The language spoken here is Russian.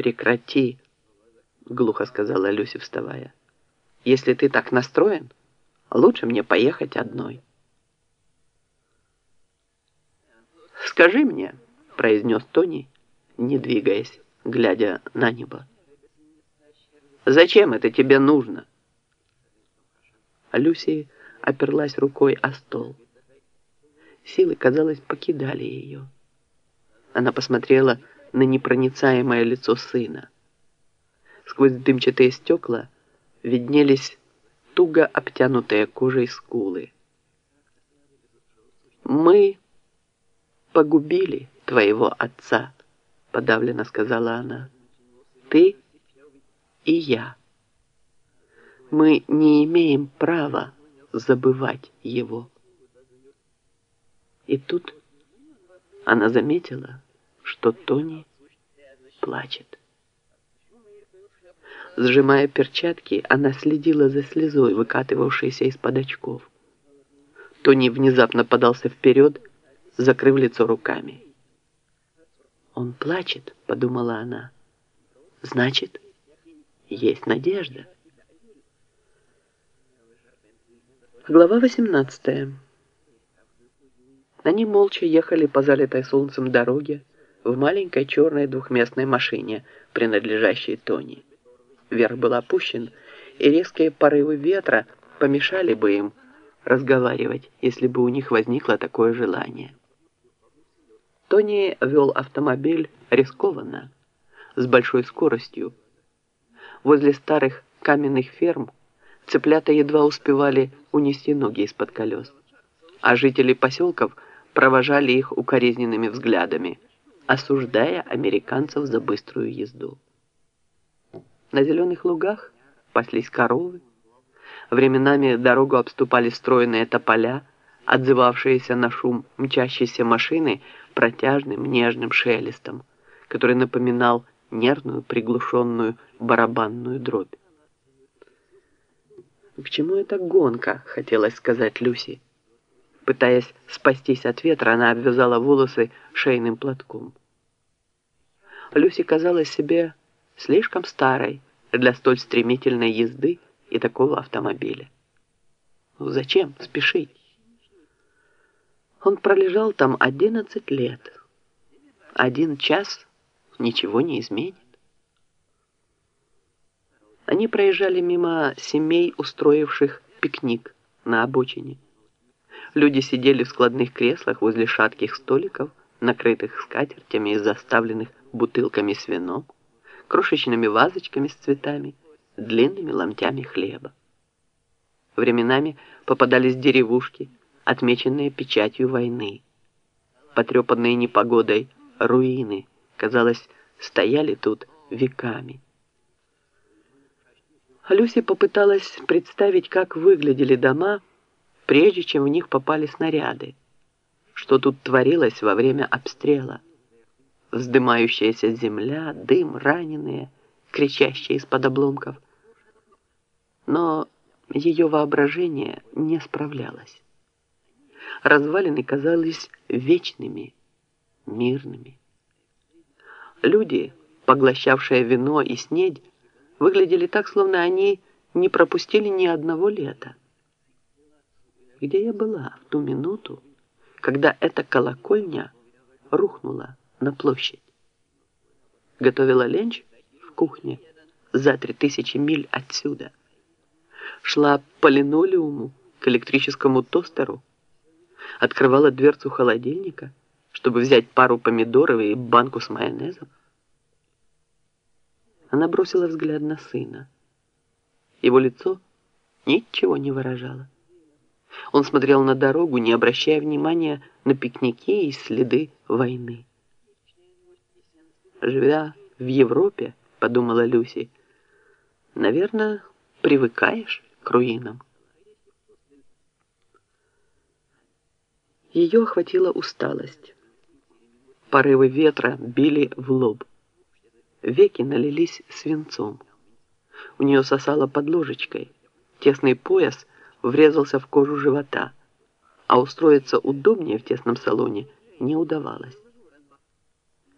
Прекрати, глухо сказала Люси, вставая. Если ты так настроен, лучше мне поехать одной. «Скажи мне», — произнес Тони, не двигаясь, глядя на небо. «Зачем это тебе нужно?» Люси оперлась рукой о стол. Силы, казалось, покидали ее. Она посмотрела на непроницаемое лицо сына. Сквозь дымчатые стекла виднелись туго обтянутые кожей скулы. «Мы погубили твоего отца», — подавленно сказала она. «Ты и я. Мы не имеем права забывать его». И тут она заметила, что Тони плачет. Сжимая перчатки, она следила за слезой, выкатывавшейся из-под очков. Тони внезапно подался вперед, закрыв лицо руками. «Он плачет», — подумала она. «Значит, есть надежда». Глава восемнадцатая. Они молча ехали по залитой солнцем дороге в маленькой черной двухместной машине, принадлежащей Тони. Верх был опущен, и резкие порывы ветра помешали бы им разговаривать, если бы у них возникло такое желание. Тони вел автомобиль рискованно, с большой скоростью. Возле старых каменных ферм цыплята едва успевали унести ноги из-под колес, а жители поселков – провожали их укоризненными взглядами, осуждая американцев за быструю езду. На зеленых лугах паслись коровы. Временами дорогу обступали стройные тополя, отзывавшиеся на шум мчащейся машины протяжным нежным шелестом, который напоминал нервную приглушенную барабанную дробь. «К чему эта гонка?» — хотелось сказать Люси. Пытаясь спастись от ветра, она обвязала волосы шейным платком. Люси казалась себе слишком старой для столь стремительной езды и такого автомобиля. Ну, зачем спешить? Он пролежал там одиннадцать лет. Один час ничего не изменит. Они проезжали мимо семей, устроивших пикник на обочине. Люди сидели в складных креслах возле шатких столиков, накрытых скатертями и заставленных бутылками с вином, крошечными вазочками с цветами, длинными ломтями хлеба. Временами попадались деревушки, отмеченные печатью войны. Потрепанные непогодой руины, казалось, стояли тут веками. Люси попыталась представить, как выглядели дома, прежде чем в них попали снаряды. Что тут творилось во время обстрела? Вздымающаяся земля, дым, раненые, кричащие из-под обломков. Но ее воображение не справлялось. Развалины казались вечными, мирными. Люди, поглощавшие вино и снедь, выглядели так, словно они не пропустили ни одного лета где я была в ту минуту, когда эта колокольня рухнула на площадь. Готовила ленч в кухне за три тысячи миль отсюда. Шла по линолеуму к электрическому тостеру, открывала дверцу холодильника, чтобы взять пару помидоров и банку с майонезом. Она бросила взгляд на сына. Его лицо ничего не выражало. Он смотрел на дорогу, не обращая внимания на пикники и следы войны. «Живя в Европе, — подумала Люси, — наверное, привыкаешь к руинам». Ее охватила усталость. Порывы ветра били в лоб. Веки налились свинцом. У нее сосало под ложечкой. Тесный пояс врезался в кожу живота, а устроиться удобнее в тесном салоне не удавалось.